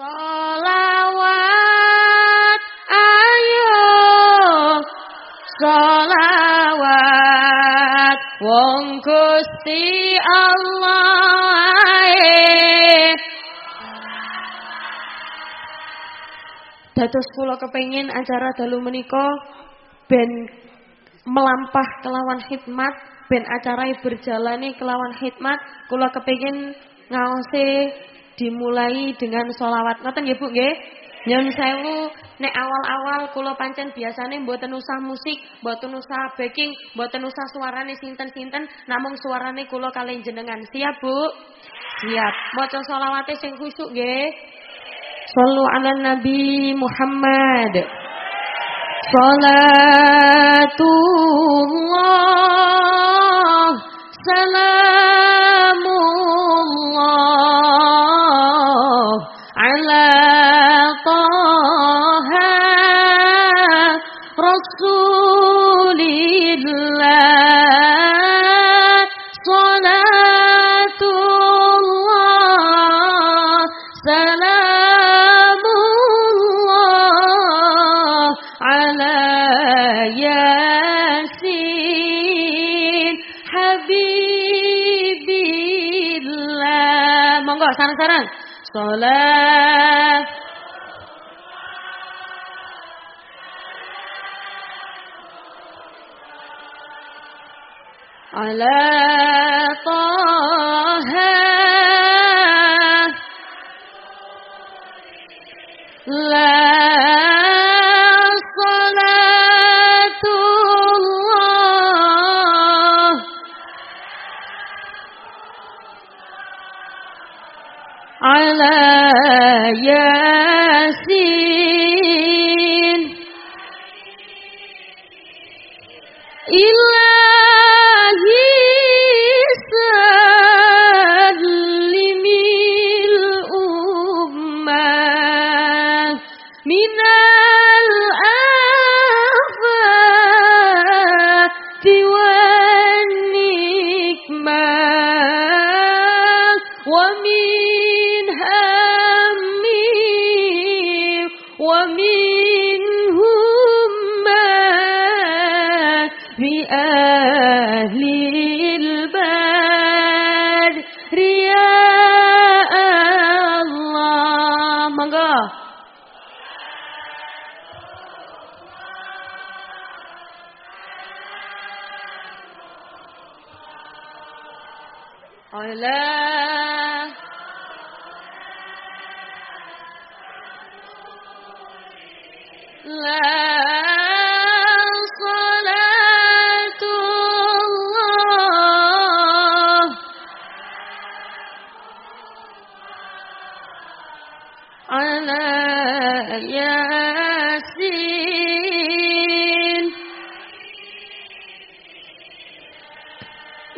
Salawat ayo. Salawat wong Gusti Allah Dados kula kepengin acara dalu menika ben melampah kelawan hikmat ben acara berjalani kelawan hikmat kula kepengin ngaose dimulai dengan solawat ngoten nggih Bu nggih Nyun sewu nek awal-awal kula pancen biasane mboten usah musik, mboten usah backing, mboten usah suarane sinten-sinten, namung suarane kula kalian jenengan. Siap, Bu? Siap. Maca selawate sing khusuk nggih. Sallu ala Nabi Muhammad. Salatullah Salamullah الصلاة. على على ياسين. Allah لا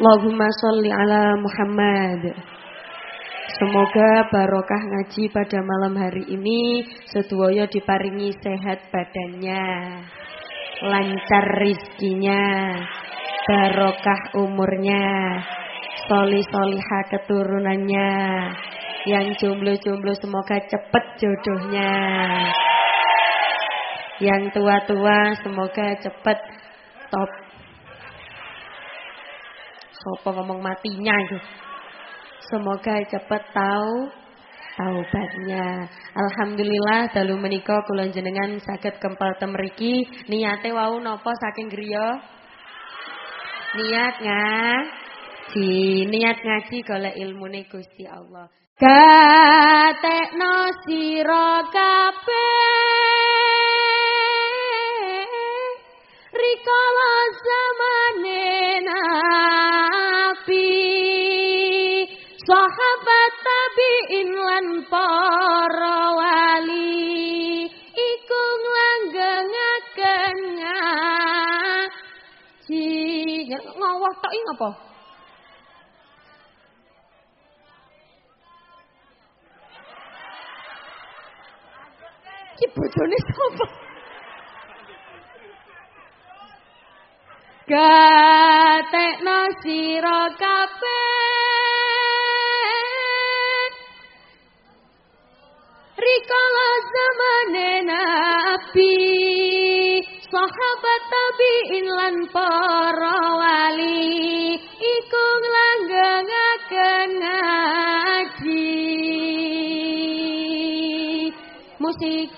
Allahumma sholli ala Muhammad. Semoga barokah ngaji pada malam hari ini Seduoyo diparingi sehat badannya Lancar rizkinya Barokah umurnya Soli soliha keturunannya Yang jomblo-jomblo semoga cepet jodohnya. Yang tua-tua semoga cepet top Sopo ngomong matinya itu Semoga cepat tahu taubatnya. Alhamdulillah dalu menika kula jenengan saged kempal temeriki niate wau napa saking griya? Niat ngaji, niat ngaji golek ilmune Gusti Allah. Gatekno sira kabeh rikala zamane nabi lan para wali iku nglanggengaken ngaji ngawah tok ngapa Ki bojone sapa? Gatekno sira kabeh Kalau zamanena api sahabat tabiin lan para wali iku langgengaken ngaji. Musik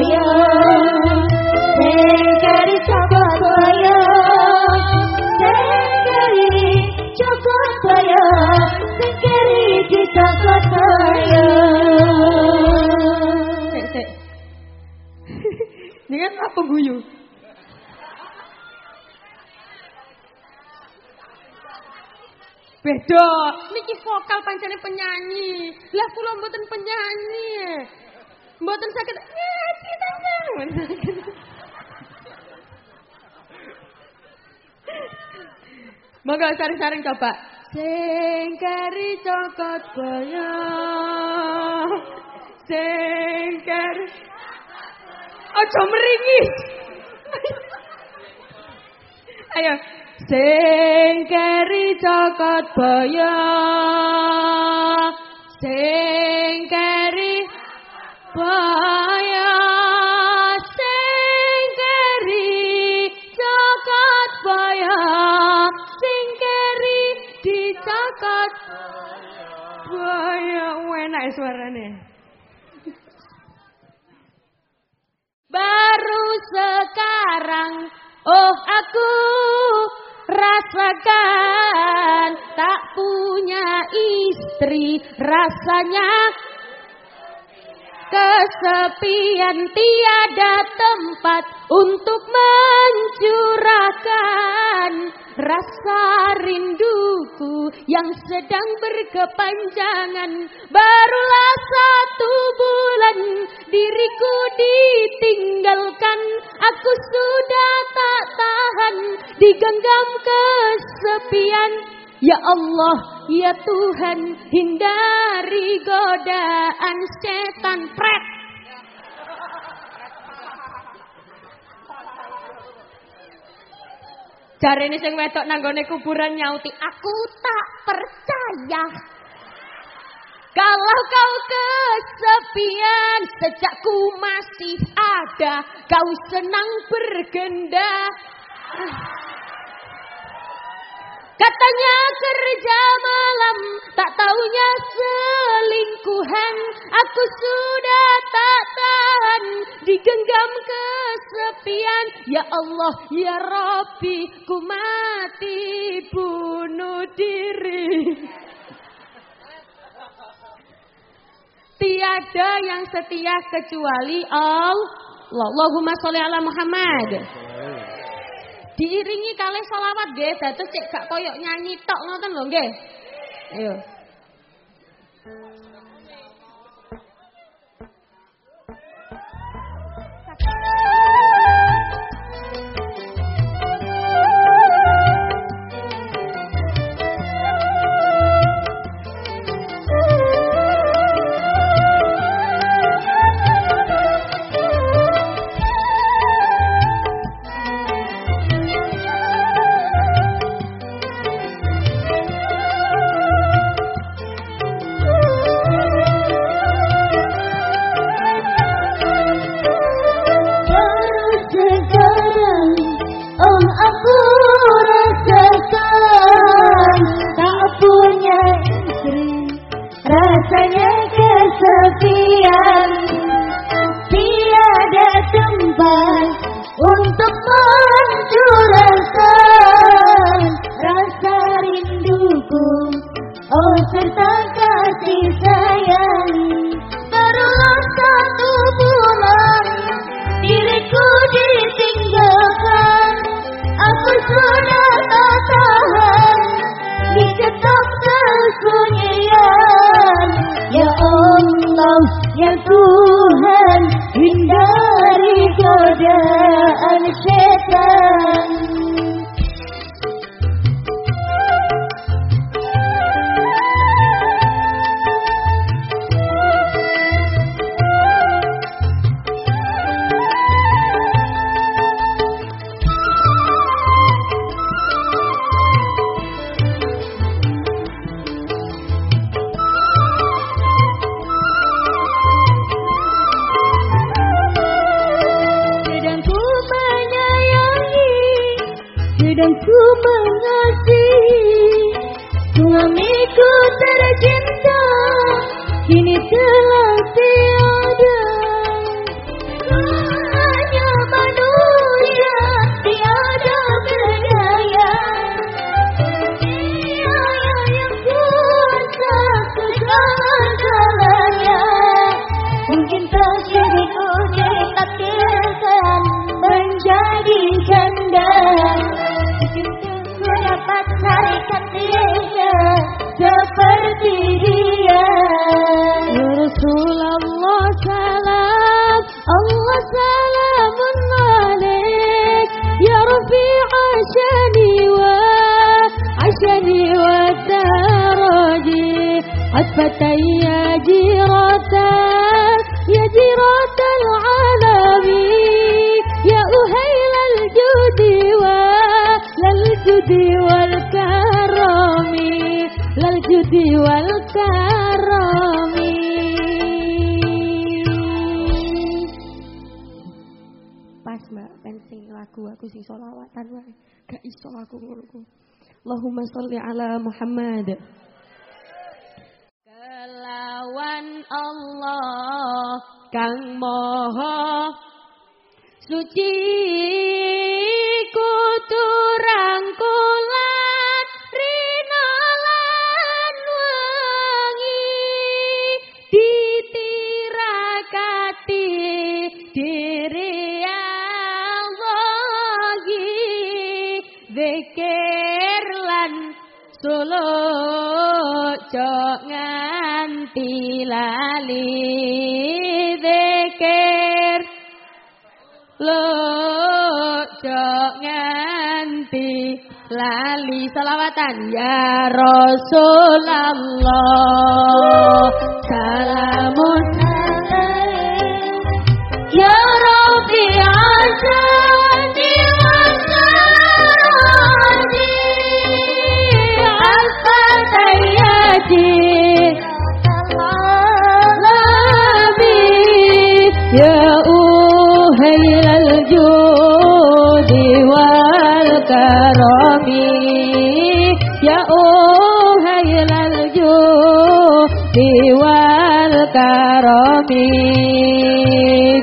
Dengan niki vokal pancene penyanyi. Lah kula mboten penyanyi. Mboten sakit. Monggo saring-saring coba. Sing kari cokot boyo. Sing kari Aja meringis. Ayo. Sing keri cokot boyo. Sing keri boyo. Suaranya. Baru sekarang Oh aku rasakan tak punya istri rasanya kesepian tiada tempat untuk mencurahkan rasa rinduku yang sedang berkepanjangan barulah satu bulan diriku ditinggalkan. Aku sudah tak tahan digenggam kesepian. Ya Allah, ya Tuhan, hindari godaan setan. Pret. Jarene sing wedok nanggone kuburan nyauti, aku tak percaya. Kalau kau kesepian sejak ku masih ada, kau senang bergenda. Katanya kerja malam, tak taunya selingkuhan. Aku sudah tak tahan, digenggam kesepian. Ya Allah, ya Rabbi, ku mati bunuh diri. Tiada yang setia kecuali Allah. Allahumma sholli ala Muhammad. Diiringi kali sholawat nggih, dados cek gak koyok nyanyi tok ngoten lho nggih. Ayo. rasanya kesepian والدرجي عطفة يا جيرة يا جيرة العالم يا أهيل الجود وللجود والكرم للجود والكرم Pas mbak, pensing lagu aku sing solawatan wae. Gak iso aku ngono. Allahumma sholli ala Muhammad. Kelawan Allah. Kang moho suci kuturang kulat rina wangi. Ditirakati diri Allahi. Zikir lan solo cok nganti lali zikir. Lojo nganti lali salawatan ya Rasulullah salamun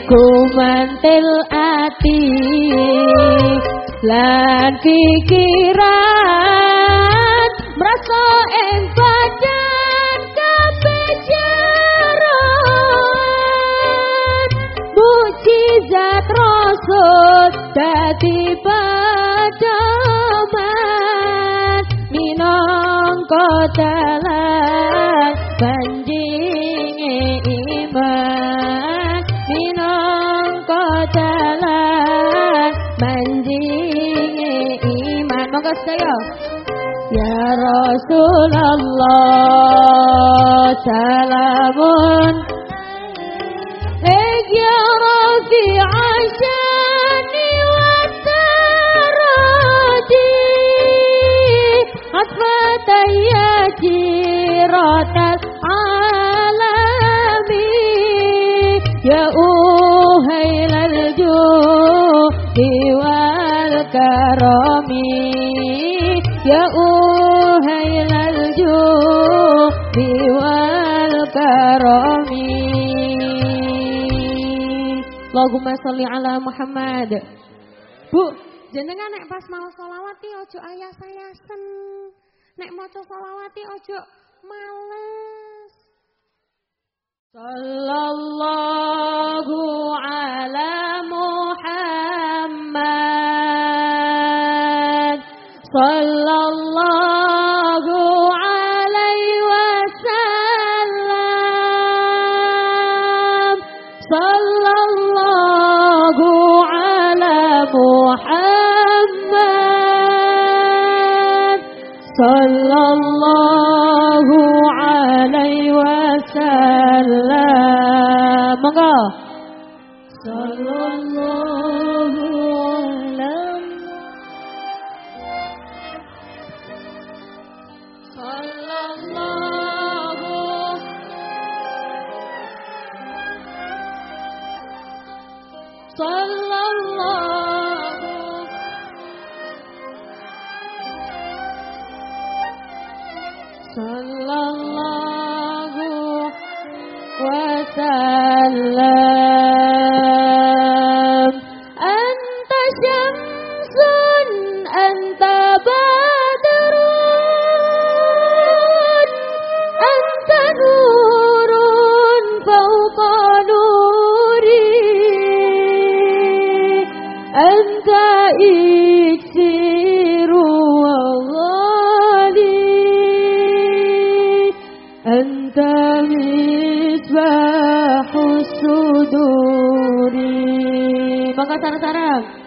ku mantil ati lantikiran pikiran merasa engkau mujizat rasul dadi pedoman. Minangka dalan Rasulullah Salamun Eg ya Rafi Ashani wa taradi Asfatayya kiratas alami Ya uhayla al-juhi wal-karami. Ya uhayla Allahumma sholli ala Muhammad. Bu, jenengan nek pas mau sholawati ojo ayas-ayasen. Nek maca sholawati ojo males. Sallallahu ala Muhammad. Sallallahu Sallallahu sarang-sarang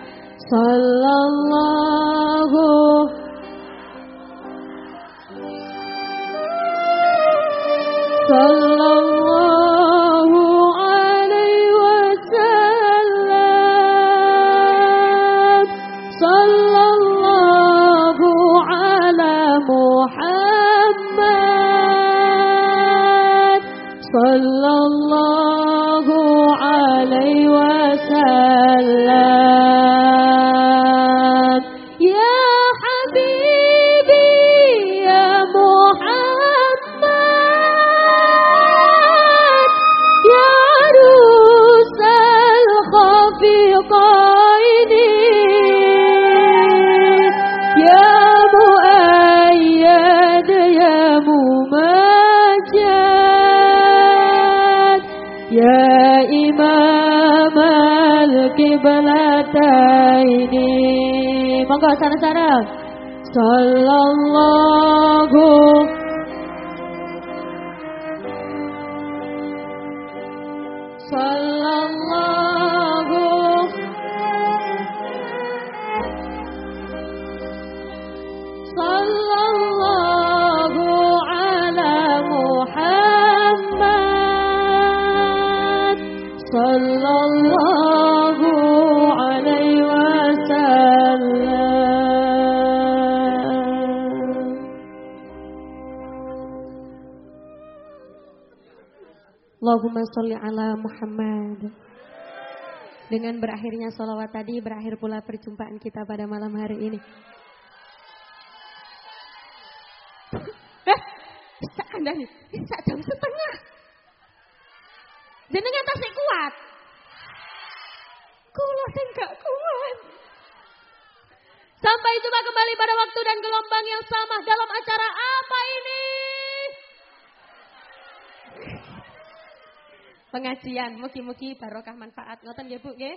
Al-Qiblataini Monggo sana-sana Sallallahu Allahumma sholli ala Muhammad. Dengan berakhirnya sholawat tadi, berakhir pula perjumpaan kita pada malam hari ini. Eh, anda nih, bisa jam setengah. Jenengan tasik kuat. Kulo sing gak kuat. Sampai jumpa kembali pada waktu dan gelombang yang sama dalam acara apa ini? Pengajian, mugi-mugi barokah manfaat. Ngoten nggih Bu nggih?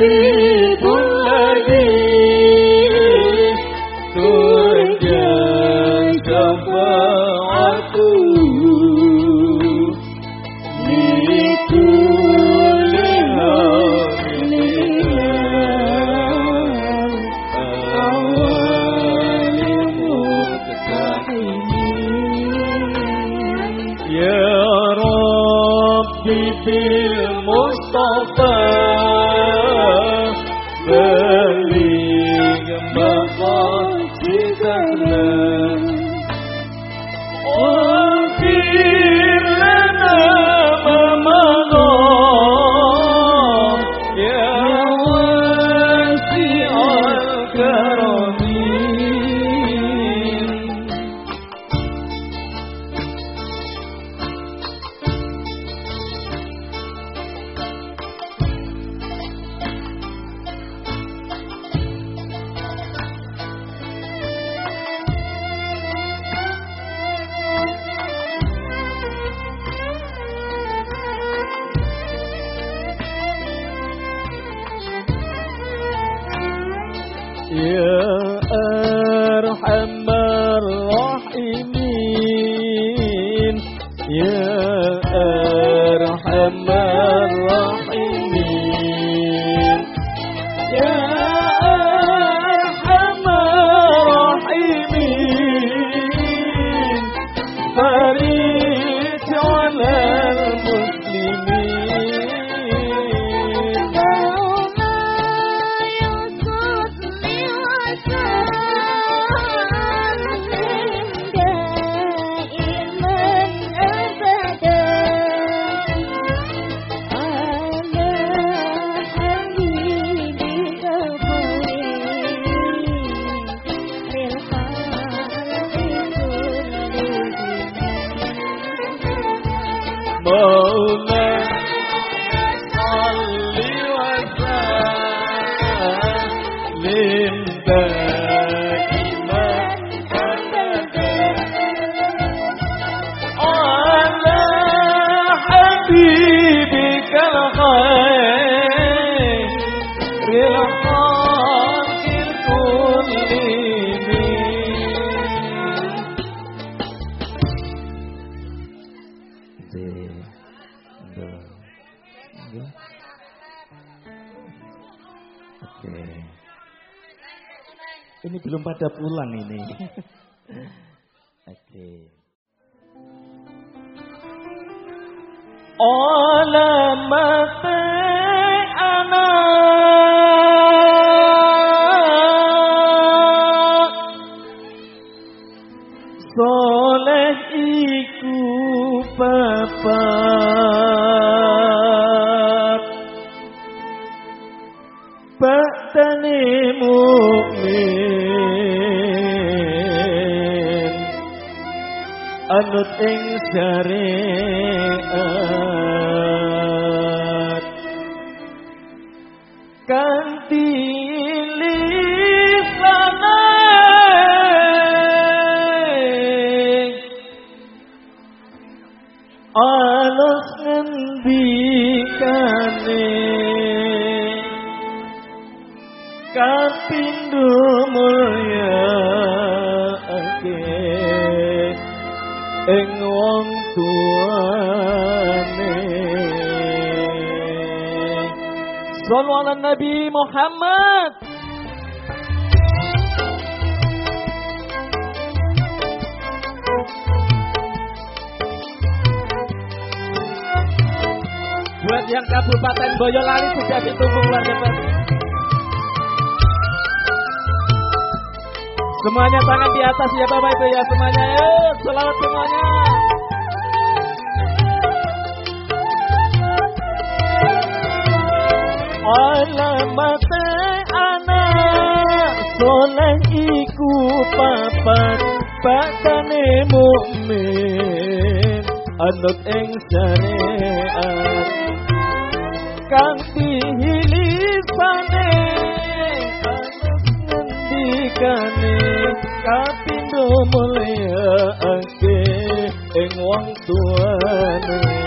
be pada bulan syariat kanti lisane alus ngendikane. Kapindho mulya ing sallu ala Nabi Muhammad. Buat yang Kabupaten Boyolali sudah ditunggu luar Semuanya tangan di atas ya Bapak Ibu ya semuanya. Ya, selamat semuanya. alamate ana soleh iku papat bakane mukmin anut ing jane kang dihilisane ngendikane kapindo mulia ake ing wong tuane.